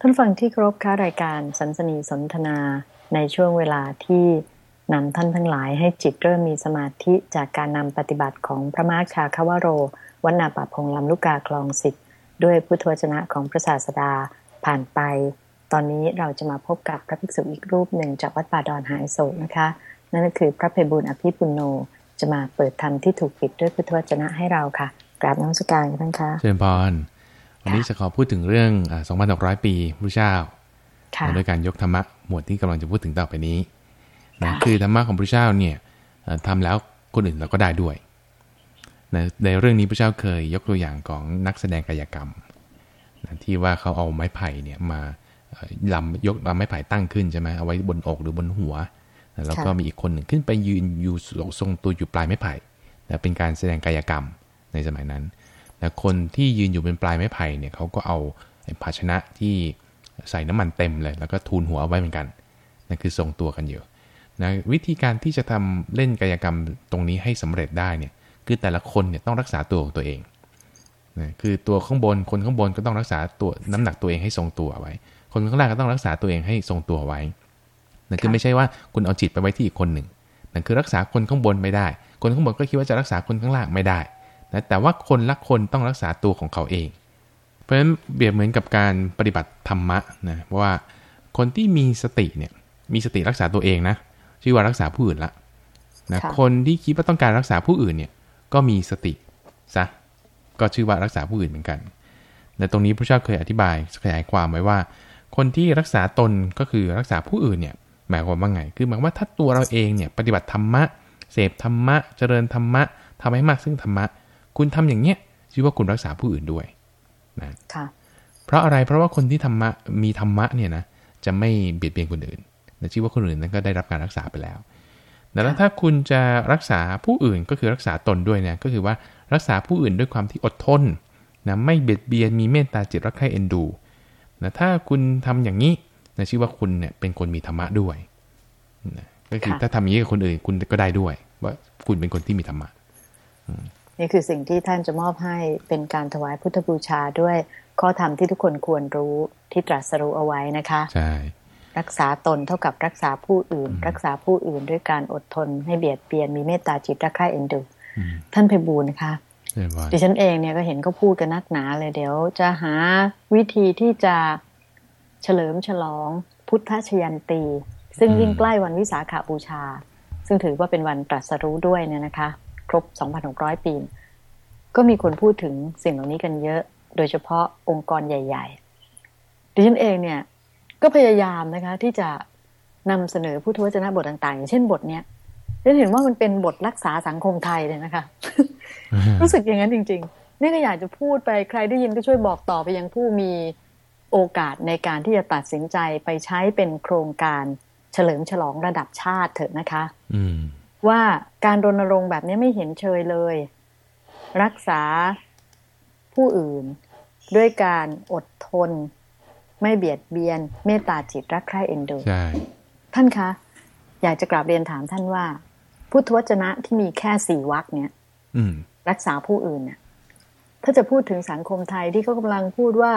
ท่านฟังที่ครบค้ารายการสันสนีสนทนาในช่วงเวลาที่นำท่านทั้งหลายให้จิตเริ่มมีสมาธิจากการนำปฏิบัติของพระมารชาคาวโรวันาปะพงลำลูกกาคลองสิทธิ์ด้วยพุทธวจนะของพระศาสดาผ่านไป ตอนนี้เราจะมาพบกับพระภิกษุอีกรูปหนึ่งจากวัดป่าดอนหายโศกนะคะ นั่นก็คือพระเพบุญอภิปุโนจะมาเปิดธรรมที่ถูกปิดด้วยพุทธวจนะให้เราค่ะกราบน้อมสการกันทั้งค่ะเชิญพร วันนี้จะขอพูดถึงเรื่อง 2,600 ปีพระเจ้าค่ะโดยการยกธรรมะหมวดที่กำลังจะพูดถึงต่อไปนี้นะคือธรรมะของพระเจ้าเนี่ยเอ่อทำแล้วคนอื่นเราก็ได้ด้วยนะในเรื่องนี้พระเจ้าเคยยกตัวอย่างของนักแสดงกายกรรมนะที่ว่าเขาเอาไม้ไผ่เนี่ยมาเอ่อลำยกลำไม้ไผ่ตั้งขึ้นใช่ไหมเอาไว้บนอกหรือบนหัวนะแล้วก็ค่ะมีอีกคนหนึ่งขึ้นไปยืนอยู่ทรงตัวอยู่ปลายไม้ไผ่นะเป็นการแสดงกายกรรมในสมัยนั้น แต่คนที่ยืนอยู่เป็นปลายไม้ไผ่เนี่ยเขาก็เอาภาชนะที่ใส่น้ำมันเต็มเลย แล้วก็ทูลหัวเอาไว้เหมือนกันนั่นคือทรงตัวกันอยู่นะวิธีการที่จะทำเล่นกายกรรมตรงนี้ให้สำเร็จได้เนี่ยคือแต่ละคนเนี่ยต้องรักษาตัวของตัวเองนะคือตัวข้างบนคนข้างบนก็ต้องรักษาตัวน้ำหนักตัวเองให้ทรงตัวไว้ คนข้างล่างก็ต้องรักษาตัวเองให้ทรงตัวไว้นั่นคือไม่ใช่ว่าคุณเอาจิตไปไว้ที่อีกคนหนึ่งนั่นคือรักษาคนข้างบนไม่ได้ คนข้างบนก็คิดว่าจะรักษาคนข้างล่างไม่ได้ นะแต่ว่าคนละคนต้องรักษาตัวของเขาเอง เพราะฉะนั้นเปรียบเหมือนกับการปฏิบัติธรรมะนะว่าคนที่มีสติเนี่ยมีสติรักษาตัวเองนะชื่อว่ารักษาผู้อื่นละนะค่ะคนที่คิดว่าต้องการรักษาผู้อื่นเนี่ยก็มีสติซะก็ชื่อว่ารักษาผู้อื่นเหมือนกันแต่ตรงนี้พระเจ้าเคยอธิบายขยายความไว้ว่า คนที่รักษาตนก็คือรักษาผู้อื่นเนี่ยหมายความว่าไง คือหมายความว่าถ้าตัวเราเองเนี่ยปฏิบัติธรรมะ เสพธรรมะ เจริญธรรมะทำให้มากซึ่งธรรมะ คุณทำอย่างเนี้ยชื่อว่าคุณรักษาผู้อื่นด้วยนะค่ะเพราะอะไรเพราะว่าคนที่ธรรมะมีธรรมะเนี่ยนะจะไม่เบียดเบียนคนอื่นนะชื่อว่าคนอื่นนั้นก็ได้รับการรักษาไปแล้วแต่แล้วถ้าคุณจะรักษาผู้อื่นก็คือรักษาตนด้วยเนี่ยก็คือว่ารักษาผู้อื่นด้วยความที่อดทนนะไม่เบียดเบียนมีเมตตาจิตรักใคร่เอ็นดูนะถ้าคุณทำอย่างนี้นะชื่อว่าคุณเนี่ยเป็นคนมีธรรมะด้วยนะก็คือค่ะถ้าทำอย่างนี้กับคนอื่นคุณก็ได้ด้วย ว่าคุณเป็นคนที่มีธรรมะ นี่คือสิ่งที่ท่านจะมอบให้เป็นการถวายพุทธบูชาด้วยข้อธรรมที่ทุกคนควรรู้ที่ตรัสรู้เอาไว้นะคะใช่รักษาตนเท่ากับรักษาผู้อื่น รักษาผู้อื่นด้วยการอดทนให้เบียดเบียนมีเมตตาจิตรักใคร่เอ็นดูอืมท่านเพบูลย์นะคะเรียบร้อยดิฉันเองเนี่ยก็เห็นเขาพูดกันนักหนาเลยเดี๋ยว จะหาวิธีที่จะเฉลิมฉลองพุทธชยันตี ซึ่งยิ่งใกล้วันวิสาขาบูชา ซึ่งถือว่าเป็นวันตรัสรู้ด้วยเนี่ยนะคะ ครบ 2,600 ปี ก็มีคนพูดถึงสิ่งเหล่านี้กันเยอะ โดยเฉพาะองค์กรใหญ่ ๆ ดิฉันเองเนี่ยก็พยายามนะคะที่จะนำเสนอพุทธวจนะบทต่างๆ อย่างเช่นบทเนี้ยดิฉันเห็นว่ามันเป็นบทรักษาสังคมไทยเลยนะคะ รู้สึกอย่างนั้นจริง ๆ นี่ก็อยากจะพูดไปใครได้ยินก็ช่วยบอกต่อไปยังผู้มีโอกาสในการที่จะตัดสินใจไปใช้เป็นโครงการเฉลิมฉลองระดับชาติเถอะนะคะ อืม ว่าการรณรงค์แบบนี้ไม่เห็นเชยเลย รักษาผู้อื่น ด้วยการอดทน ไม่เบียดเบียน เมตตาจิตรักใคร่เอ็นดูใช่ท่านคะ อยากจะกราบเรียนถามท่านว่า พุทธวจนะที่มีแค่สี่วรรคเนี้ยอืมรักษาผู้อื่นน่ะถ้าจะพูดถึงสังคมไทยที่เขากำลังพูดว่า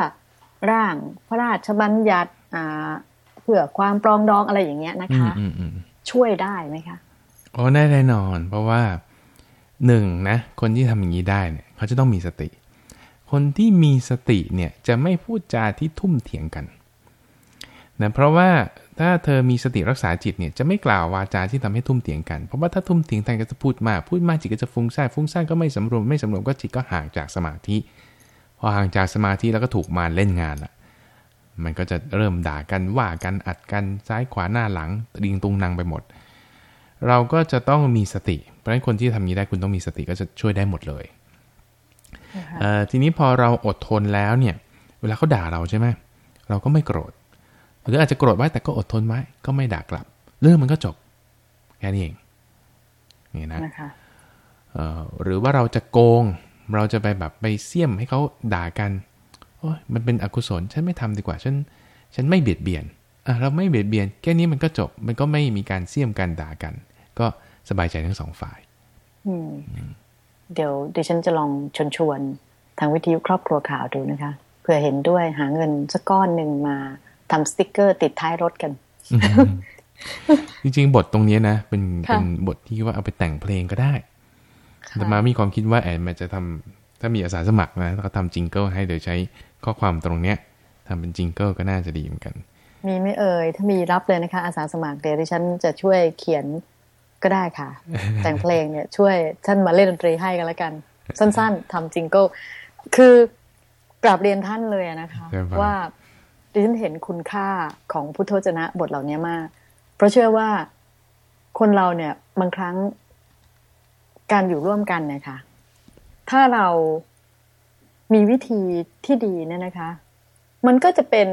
ร่างพระราชบัญญัติอ่าเพื่อความปรองดองอะไรอย่างเงี้ยนะอืมคะอืมอืมช่วยได้ไหมคะ โอ้ได้แน่นอน เพราะว่าหนึ่งนะคนที่ทำอย่างนี้ได้เนี่ยเขาจะต้องมีสติ คนที่มีสติเนี่ยจะไม่พูดจาที่ทุ่มเถียงกันนะเพราะว่าถ้าเธอมีสติรักษาจิตเนี่ยจะไม่กล่าววาจาที่ทำให้ทุ่มเถียงกัน เพราะว่าถ้าทุ่มเถียงกันก็จะพูดมาก พูดมากจิตก็จะฟุ้งซ่าน ฟุ้งซ่านก็ไม่สำรวม ไม่สำรวมก็จิตก็ห่างจากสมาธิ พอห่างจากสมาธิแล้วก็ถูกมารเล่นงานละมันก็จะเริ่มด่ากันว่ากันอัดกันซ้ายขวาหน้าหลังดิงตุงนางไปหมด เราก็จะต้องมีสติ เพราะฉะนั้นคนที่ทำนี้ได้คุณต้องมีสติก็จะช่วยได้หมดเลยเอ่อทีนี้พอเราอดทนแล้วเนี่ย เวลาเขาด่าเราใช่ไหมเราก็ไม่โกรธหรืออาจจะโกรธไว้แต่ก็อดทนไว้ก็ไม่ด่ากลับ เรื่องมันก็จบแค่นี้เองนี่นะนะคะเอ่อหรือว่าเราจะโกง เราจะไปแบบไปเสี่ยมให้เขาด่ากันโอ้ยมันเป็นอกุศลฉันไม่ทำดีกว่าฉันฉันไม่เบียดเบียนอะเราไม่เบียดเบียนแค่นี้มันก็จบมันก็ไม่มีการเสี่ยมกันด่ากัน ก็สบายใจทั้งสองฝ่ายอืมเดี๋ยวดิฉันจะลองชวนชวนๆทางวิทยุครอบครัวข่าวดูนะคะเผื่อเห็นด้วยหาเงินสักก้อนหนึ่งมาทำสติกเกอร์ติดท้ายรถกัน จริงๆ บทตรงนี้นะ เป็นค่ะเป็นบทที่ว่าเอาไปแต่งเพลงก็ได้แต่มามีความคิดว่าแอนมันจะทำถ้ามีอาสาสมัครนะแล้วก็ทำ jingle ให้โดยใช้ข้อความตรงเนี้ยทำเป็น jingle ก็น่าจะดีเหมือนกัน มีไหม่เอ่ยถ้ามีรับเลยนะคะ อาสาสมัครเดี๋ยวดิฉันจะช่วยเขียน ก็ได้ค่ะ แต่งเพลงเนี่ยช่วยท่านมาเล่นดนตรีให้กันแล้วกัน สั้นๆทำจิงเกิลคือกราบเรียนท่านเลยนะคะใช่ครับว่าดิฉันเห็นคุณค่าของพุทธวจนะบทเหล่านี้มาก เพราะเชื่อว่าคนเราเนี่ยบางครั้งการอยู่ร่วมกันเนี่ยค่ะถ้าเรามีวิธีที่ดีเนี่ยนะคะ มันก็จะเป็น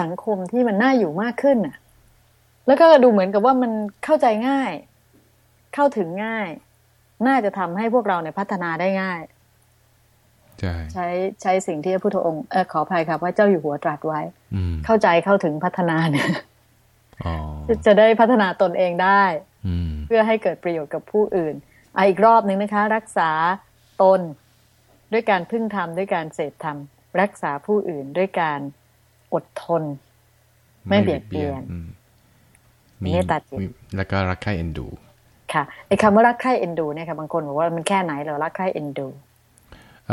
สังคมที่มันน่าอยู่มากขึ้นน่ะ แล้วก็ดูเหมือนกับว่ามันเข้าใจง่าย เข้าถึงง่าย น่าจะทำให้พวกเราเนี่ยพัฒนาได้ง่ายใช่ใช้ใช้สิ่งที่พระพุทธองค์เออขออภัยครับว่าเจ้าอยู่หัวตรัสไว้อืมเข้าใจเข้าถึงพัฒนาเนี่ยอ๋อจะได้พัฒนาตนเองได้อืมเพื่อให้เกิดประโยชน์กับผู้อื่นอะอีกรอบหนึ่งนะคะ รักษาตนด้วยการพึ่งธรรมด้วยการเสพธรรม รักษาผู้อื่นด้วยการอดทน ไม่เบียดเบียนอืมเมตตาจิตมีแล้วก็รักใคร่เอ็นดู ค่ะไอ้คำว่ารักใคร่เอ็นดูเนี่ยค่ะบางคนบอกว่ามันแค่ไหนเหรอรักใคร่เอ็นดู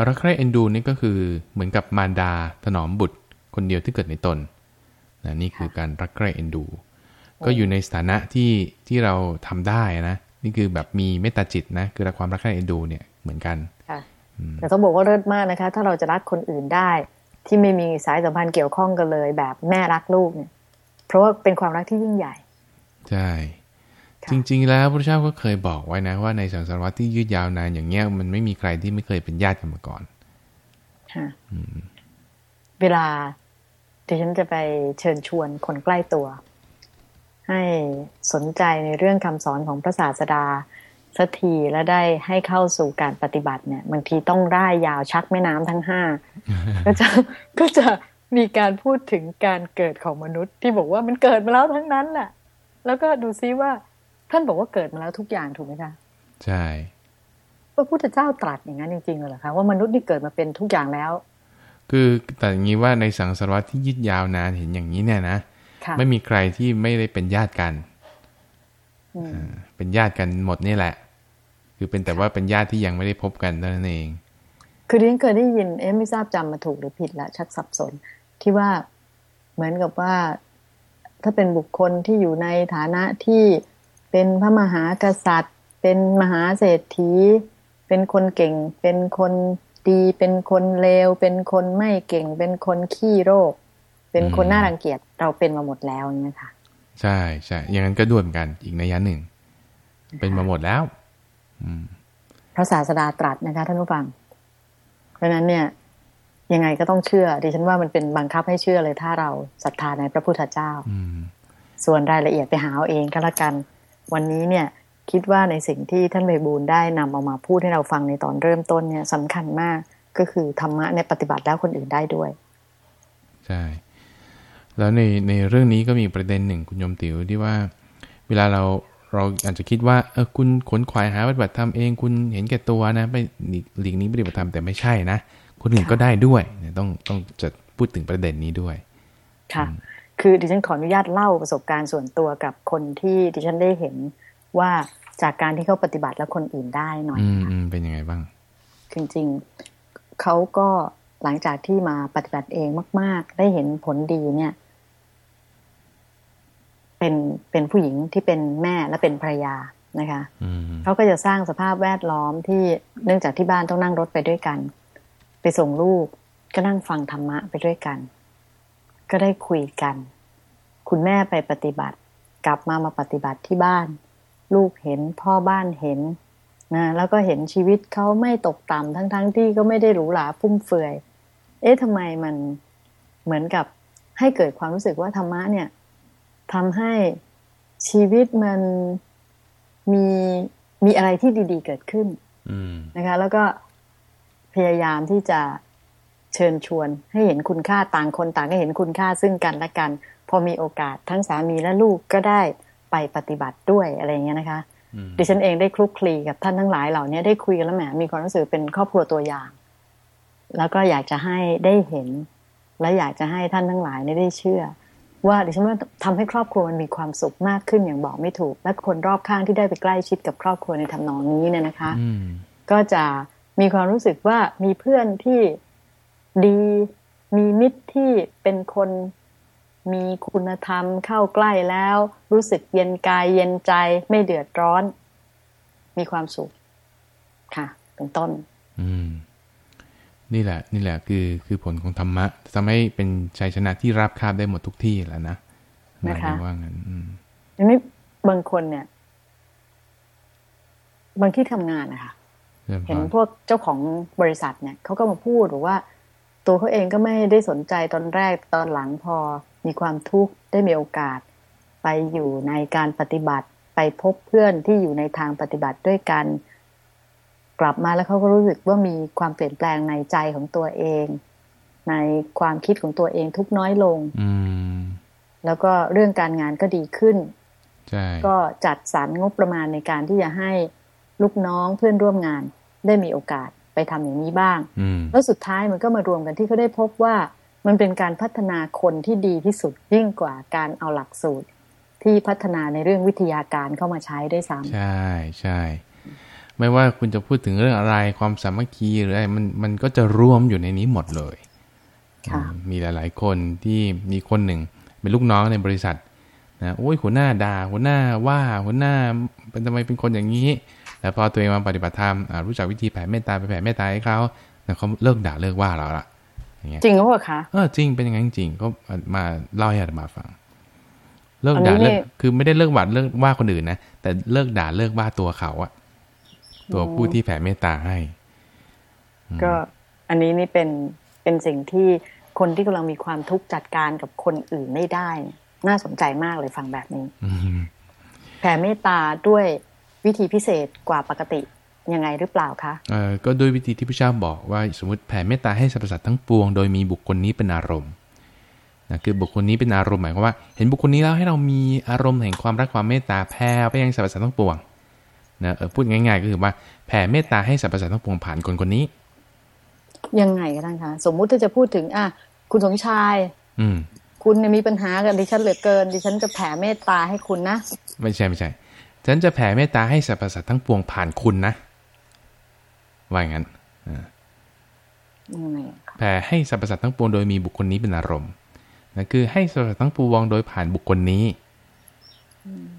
รักใคร่เอ็นดูนี่ก็คือเหมือนกับมารดาถนอมบุตรคนเดียวที่เกิดในตนนะนี่คือการรักใคร่เอ็นดู ก็อยู่ในสถานะที่ที่เราทำได้นะนี่คือแบบมีเมตตาจิตนะคือรักความรักใคร่เอ็นดูเนี่ยเหมือนกันค่ะอืมแต่ต้องบอกว่าเลิศมากนะคะ ถ้าเราจะรักคนอื่นได้ ที่ไม่มีสายสัมพันธ์เกี่ยวข้องกันเลย แบบแม่รักลูกเนี่ยเพราะว่าเป็นความรักที่ยิ่งใหญ่ ใช่ค่ะ จริง ๆ แล้วพระเจ้าก็เคยบอกไว้นะว่าในสังสารวัตรที่ยืดยาวนานอย่างเงี้ยมันไม่มีใครที่ไม่เคยเป็นญาติกันมาก่อนค่ะเวลาดิฉันจะไปเชิญชวนคนใกล้ตัว ให้สนใจในเรื่องคำสอนของพระศาสดาสักทีและได้ให้เข้าสู่การปฏิบัติเนี่ยบางทีต้องร่ายยาวชักแม่น้ำทั้งห้าก็จะก็จะมีการพูดถึงการเกิดของมนุษย์ที่บอกว่ามันเกิดมาแล้วทั้งนั้นแหละแล้วก็ดูซิว่า ท่านบอกว่าเกิดมาแล้วทุกอย่างถูกไหมคะใช่พระพุทธเจ้าตรัสอย่างนั้นจริงๆเลยเหรอคะว่ามนุษย์นี่เกิดมาเป็นทุกอย่างแล้ว คือแต่อย่างนี้ว่าในสังสารวัตรที่ยืดยาวนานเห็นอย่างนี้เนี่ยนะค่ะไม่มีใครที่ไม่ได้เป็นญาติกันอืมเป็นญาติกันหมดนี่แหละ คือเป็นแต่ว่าเป็นญาติที่ยังไม่ได้พบกันเท่านั้นเอง คือดิฉันเคยได้ยินเอ๊ะไม่ทราบจำมาถูกหรือผิดละชักสับสน ที่ว่าเหมือนกับว่า ถ้าเป็นบุคคลที่อยู่ในฐานะที่ เป็นพระมหากษัตริย์ เป็นมหาเศรษฐี เป็นคนเก่ง เป็นคนดี เป็นคนเลว เป็นคนไม่เก่ง เป็นคนขี้โรค เป็นคนอืมน่ารังเกียจ เราเป็นมาหมดแล้วอย่างนี้ยค่ะ ใช่ใช่อย่างนั้นก็ด้วยเหมือนกัน อีกนัยยะหนึ่ง เป็นมาหมดแล้ว อืมพระศาสดาตรัสนะคะท่านผู้ฟัง เพราะฉะนั้นเนี่ย ยังไงก็ต้องเชื่อ ดิฉันว่ามันเป็นบังคับให้เชื่อเลยถ้าเราศรัทธาในพระพุทธเจ้า อืมส่วนรายละเอียดไปหาเอาเองก็แล้วกัน วันนี้เนี่ยคิดว่าในสิ่งที่ท่านเบบูลย์ได้นำเอามาพูดให้เราฟังในตอนเริ่มต้นเนี่ยสำคัญมากก็คือธรรมะเนี่ยปฏิบัติแล้วคนอื่นได้ด้วย ใช่ แล้วในในเรื่องนี้ก็มีประเด็นหนึ่งคุณโยมติ๋วที่ว่า เวลาเราเราอาจจะคิดว่าเออคุณขนขวายหาปฏิบัติธรรมเองคุณเห็นแก่ตัวนะไปหลีกหลีกนี้ปฏิบัติธรรมแต่ไม่ใช่นะคนอื่นก็ได้ด้วยเนี่ยต้องต้องจะพูดถึงประเด็นนี้ด้วย ค่ะ คือดิฉันขออนุญาตเล่าประสบการณ์ส่วนตัวกับคนที่ดิฉันได้เห็นว่าจากการที่เขาปฏิบัติแล้วคนอื่นได้หน่อยอืมค่ะอืมเป็นยังไงบ้างจริงๆเขาก็หลังจากที่มาปฏิบัติเองมาก ๆ ได้เห็นผลดีเนี่ย เป็นเป็นผู้หญิงที่เป็นแม่และเป็นภรรยานะคะอืมเขาก็จะสร้างสภาพแวดล้อมที่เนื่องจากที่บ้านต้องนั่งรถไปด้วยกัน ไปส่งลูกก็นั่งฟังธรรมะไปด้วยกัน ก็ได้คุยกัน คุณแม่ไปปฏิบัติ กลับมามาปฏิบัติที่บ้าน ลูกเห็นพ่อบ้านเห็นนะแล้วก็เห็นชีวิตเขาไม่ตกต่ำทั้งๆทที่ก็ไม่ได้หรูหราฟุ่มเฟือย เอ๊ะทำไมมันเหมือนกับให้เกิดความรู้สึกว่าธรรมะเนี่ยทำให้ชีวิตมันมีมีอะไรที่ดี ๆ เกิดขึ้นอืมนะคะ แล้วก็พยายามที่จะ เชิญชวน ให้เห็นคุณค่าต่างคนต่างก็เห็นคุณค่าซึ่งกันและกัน พอมีโอกาสทั้งสามีและลูกก็ได้ไปปฏิบัติด้วยอะไรอย่างเงี้ยนะคะอืมดิฉันเองได้คลุกคลีกับท่านทั้งหลายเหล่านี้ได้คุยกันแล้วแหมมีความรู้สึกเป็นครอบครัวตัวอย่าง แล้วก็อยากจะให้ได้เห็น และอยากจะให้ท่านทั้งหลายได้เชื่อ ว่าดิฉันว่าทำให้ครอบครัวมันมีความสุขมากขึ้นอย่างบอกไม่ถูก และคนรอบข้างที่ได้ไปใกล้ชิดกับครอบครัวในทำนองนี้เนี่ยนะคะอืมก็จะมีความรู้สึกว่ามีเพื่อนที่ ดี มีมิตรที่เป็นคนมีคุณธรรมเข้าใกล้แล้ว รู้สึกเย็นกายเย็นใจไม่เดือดร้อน มีความสุข ค่ะ เป็นต้น อืม นี่แหละ นี่แหละคือคือผลของธรรมะทำให้เป็นชัยชนะที่ราบคาบได้หมดทุกที่แล้วนะหมายนะคะถึงว่างั้นอืมอันนี้บางคนเนี่ย บางที่ทำงานนะคะเริ่มเห็นพอพวกเจ้าของบริษัทเนี่ยเขาก็มาพูดบอกว่า ตัวเขาเองก็ไม่ได้สนใจตอนแรกตอนหลังพอมีความทุกข์ได้มีโอกาส ไปอยู่ในการปฏิบัติ ไปพบเพื่อนที่อยู่ในทางปฏิบัติด้วยกัน กลับมาแล้วเขาก็รู้สึกว่ามีความเปลี่ยนแปลงในใจของตัวเอง ในความคิดของตัวเองทุกน้อยลงอืมแล้วก็เรื่องการงานก็ดีขึ้นใช่ก็จัดสรรงบประมาณในการที่จะให้ลูกน้องเพื่อนร่วมงานได้มีโอกาส ไปทำอย่างนี้บ้างอืมแล้วสุดท้ายมันก็มารวมกันที่เขาได้พบว่ามันเป็นการพัฒนาคนที่ดีที่สุดยิ่งกว่าการเอาหลักสูตร ที่พัฒนาในเรื่องวิทยาการเข้ามาใช้ด้วยซ้ใช่ใช่ไม่ว่าคุณจะพูดถึงเรื่องอะไรความสามัคคีหรืออะไรมันมันก็จะรวมอยู่ในนี้หมดเลยำค่ะอืมมีหลาย ๆ คนที่มีคนหนึ่ง เป็นลูกน้องในบริษัทนะโอ้ยหัวหน้าด่าหัวหน้าว่าหัวหน้าเป็นทำไมเป็นคนอย่างนี้ แล้วพอตัวเองมาปฏิบัติธรรมอ่ารู้จักวิธีแผ่เมตตาไปแผ่เมตตาให้เขาแล้วเขาเลิกด่าเลิกว่าเราละอย่างเงี้ยจริงหรือเปล่าคะเออจริงเป็นอย่างนั้นจริงก็มาเล่าให้อาตมาฟัง เลิกอันนี้ด่าเลิกนี่คือไม่ได้เลิกว่าเลิกว่าคนอื่นนะแต่เลิกด่าเลิกว่าตัวเขาอะตัวผู้ที่แผ่เมตตาให้ ก็อันนี้นี่เป็นเป็นสิ่งที่คนที่กำลังมีความทุกข์จัดการกับคนอื่นไม่ได้เนี่ยน่าสนใจมากเลยฟังแบบนี้อืมแผ่เมตตาด้วย วิธีพิเศษกว่าปกติยังไงหรือเปล่าคะเอ่อก็โดยวิธีที่พระเจ้าบอกว่าสมมติแผ่เมตตาให้สรรพสัตว์ทั้งปวงโดยมีบุคคลนี้เป็นอารมณ์นะคือบุคคลนี้เป็นอารมณ์หมายความว่า เห็นบุคคลนี้แล้วให้เรามีอารมณ์แห่งความรักความเมตตาแผ่ไปยังสรรพสัตว์ทั้งปวงนะเออพูดง่าย ๆ ก็คือว่าแผ่เมตตาให้สรรพสัตว์ทั้งปวงผ่านคนคนนี้ ยังไงก็ได้คะสมมุติถ้าจะพูดถึง อะคุณสมชาย อืม คุณเนี่ยมีปัญหากับดิฉันเหลือเกิน ดิฉันจะแผ่เมตตาให้คุณนะไม่ใช่ไม่ใช่ ฉันจะแผ่เมตตาให้สรรพสัตว์ทั้งปวงผ่านคุณนะ ว่าอย่างนั้นอ่ายังไงคะแผ่ให้สรรพสัตว์ทั้งปวงโดยมีบุคคลนี้เป็นอารมณ์นะคือให้สรรพสัตว์ทั้งปวงโดยผ่านบุคคลนี้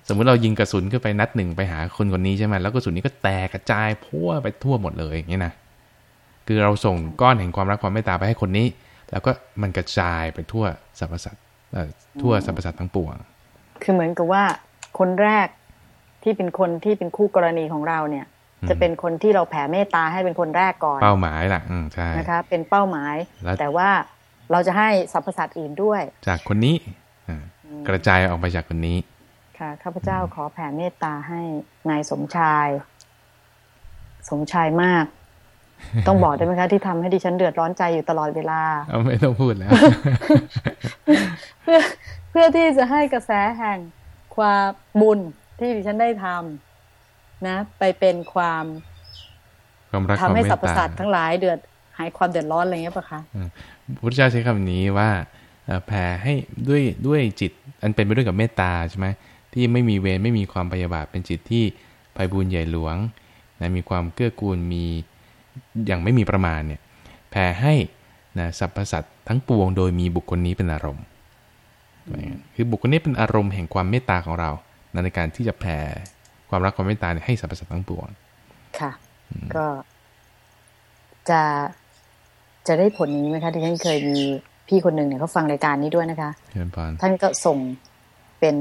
สมมุติเรายิงกระสุนขึ้นไปนัดหนึ่งไปหาคนคนนี้ใช่ไหมแล้วกระสุนนี้ก็แตกกระจายพั่วไปทั่วหมดเลยอย่างนี้นะคือเราส่งก้อนแห่งความรักความเมตตาไปให้คนนี้ แล้วก็มันกระจายไปทั่วสรรพสัตว์เอ่อทั่วสรรพสัตว์ทั้งปวง คือเหมือนกับว่าคนแรก ที่เป็นคนที่เป็นคู่กรณีของเราเนี่ยอืมจะเป็นคนที่เราแผ่เมตตาให้เป็นคนแรกก่อนเป้าหมายล่ะอืมใช่นะคะ เป็นเป้าหมายแล้วแต่ว่าเราจะให้สรรพสัตว์อื่นด้วย จากคนนี้อ่ากระจายออกไปจากคนนี้ ค่ะข้าพเจ้าขอแผ่เมตตาให้นายสมชาย สมชายมากต้องบอกได้ไหมคะที่ทำให้ดิฉันเดือดร้อนใจอยู่ตลอดเวลาเอาไม่ต้องพูดแล้ว เพื่อเพื่อที่จะให้กระแสแห่งความบุญ ที่ดิฉันได้ทำนะ ไปเป็นความความรักคทำวามให้เมสรตรพตาสัตว์ทั้งหลายเดือดหายความเดือดร้อนอะไรเงี้ยปะคะพุทธเจ้าใช้คำนี้ว่าเอ่อแผ่ให้ด้วยด้วยจิต อันเป็นไปด้วยกับเมตตาใช่ไหมที่ไม่มีเวรไม่มีความพยาบาทเป็นจิตที่ไพบูญย์ใหญ่หลวงนะมีความเกื้อกูลมีอย่างไม่มีประมาณเนี่ยแผ่ให้นะสรรพสัตว์ทั้งปวงโดยมีบุคคลนี้เป็นอารมณ์คือบุคคลนี้เป็นอารมณ์แห่งความเมตตาของเรา ในการที่จะแผ่ความรักความเมตตาเนี่ยให้สรรพสัตว์ทั้งปวง ค่ะ ก็จะจะได้ผลอย่างนี้ไหมคะที่ฉันเคยมีพี่คนหนึ่งเนี่ยเขาฟังรายการนี้ด้วยนะคะเชิญพรท่านก็ส่งเป็น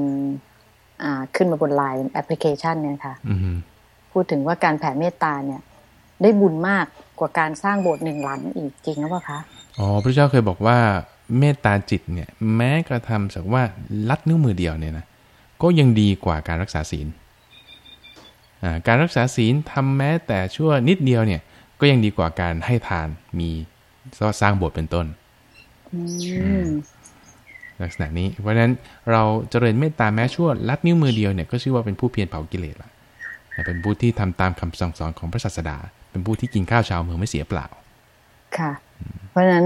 อ่าขึ้นมาบนไลน์แอปพลิเคชันเนี่ยค่ะอือฮึพูดถึงว่าการแผ่เมตตาเนี่ย ได้บุญมากกว่าการสร้างโบสถ์หนึ่งหลังอีกจริงหรือเปล่าคะอ๋อพระเจ้าเคยบอกว่าเมตตาจิตเนี่ย แม้กระทำสักว่าลัดนิ้วมือเดียวเนี่ยนะ ก็ยังดีกว่าการรักษาศีลอ่าการรักษาศีลทำแม้แต่ชั่วนิดเดียวเนี่ย ก็ยังดีกว่าการให้ทานมีสร้างโบสถ์เป็นต้นอืมลักษณะนี้ เพราะฉะนั้นเราเจริญเมตตาแม้ชั่วลัดนิ้วมือเดียวเนี่ยก็ชื่อว่าเป็นผู้เพียรเผากิเลสละเป็นผู้ที่ทำตามคำสั่งสอนของพระศาสดา เป็นผู้ที่กินข้าวเช้าเมืองไม่เสียเปล่า ค่ะ เพราะฉะนั้น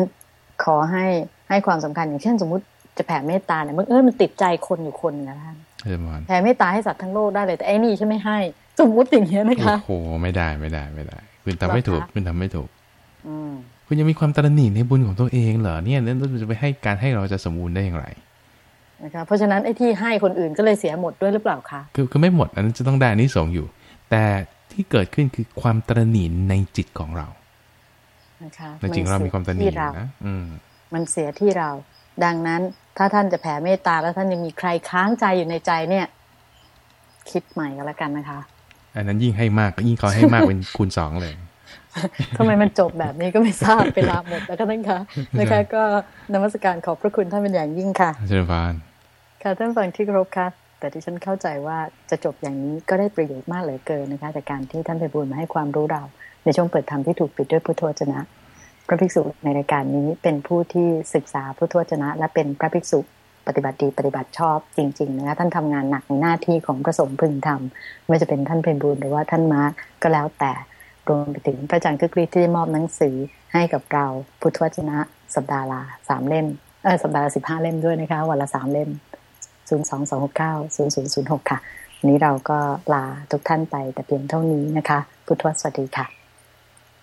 ขอให้ให้ความสำคัญอย่างเช่นสมมุติจะแผ่เมตตาเนี่ยมันเออมันติดใจคนอยู่คนนะท่านเชิญพร แผ่เมตตาให้สัตว์ทั้งโลกได้เลยแต่ไอ้นี่ฉันไม่ให้สมมุติอย่างเงี้ยนะคะโอ้โหไม่ได้ไม่ได้ไม่ได้ คุณทำไม่ถูกหรอคะคุณทำไม่ถูกอืมคุณยังมีความตระหนี่ในบุญของตัวเองเหรอเนี่ยแล้วเราจะไปให้การให้เราจะสมบูรณ์ได้อย่างไรนะคะเพราะฉะนั้นไอ้ที่ให้คนอื่นก็เลยเสียหมดด้วยหรือเปล่าคะคือคือไม่หมดอันนั้นจะต้องได้อันนี้สงส์อยู่ แต่ที่เกิดขึ้นคือความตระหนี่ในจิตของเรานะคะในจริงเรามีความตระหนี่ที่อเรายู่นะอืมมันเสียที่เรา ดังนั้น ถ้าท่านจะแผ่เมตตาแล้วท่านยังมีใครค้างใจอยู่ในใจเนี่ย คิดใหม่ก็แล้วกันนะคะ อันนั้นยิ่งให้มากก็ยิ่งเขาให้มากเป็นคูณสองเลยทำไมมันจบแบบนี้ก็ไม่ทราบเวลาหมดแล้วก็ท่านคะนะคะ ก็นมัสการขอบพระคุณท่านเป็นอย่างยิ่งค่ะเชิญพานค่ะท่านฟังที่เคารพค่ะแต่ที่ฉันเข้าใจว่าจะจบอย่างนี้ก็ได้ประโยชน์มากเหลือเกินนะคะจากการที่ท่านไปบูลมาให้ความรู้เราในช่วงเปิดธรรมที่ถูกปิดด้วยพุทธวจนะ พระภิกษุในรายการนี้เป็นผู้ที่ศึกษาพุทวจนะ และเป็นพระภิกษุปฏิบัติดีปฏิบัติชอบจริงๆนะคะท่านทำงานหนักในหน้าที่ของพระสงฆ์พึงทำไม่ว่าจะเป็นท่านเพนบูลหรือว่าท่านมาร์กก็แล้วแต่รวมไปถึงพระอาจารย์คึกฤทธิ์ที่ได้มอบหนังสือให้กับเราพุทธวจนะสัปดาห์ละสามเล่มเออสัปดาห์ละสิบห้าเล่มด้วยนะคะวันละสามเล่ม0 2 2 6 9 0 0 0 6ค่ะวันนี้เราก็ลาทุกท่านไปแต่เพียงเท่านี้นะคะ พุทธวสวัสดีค่ะ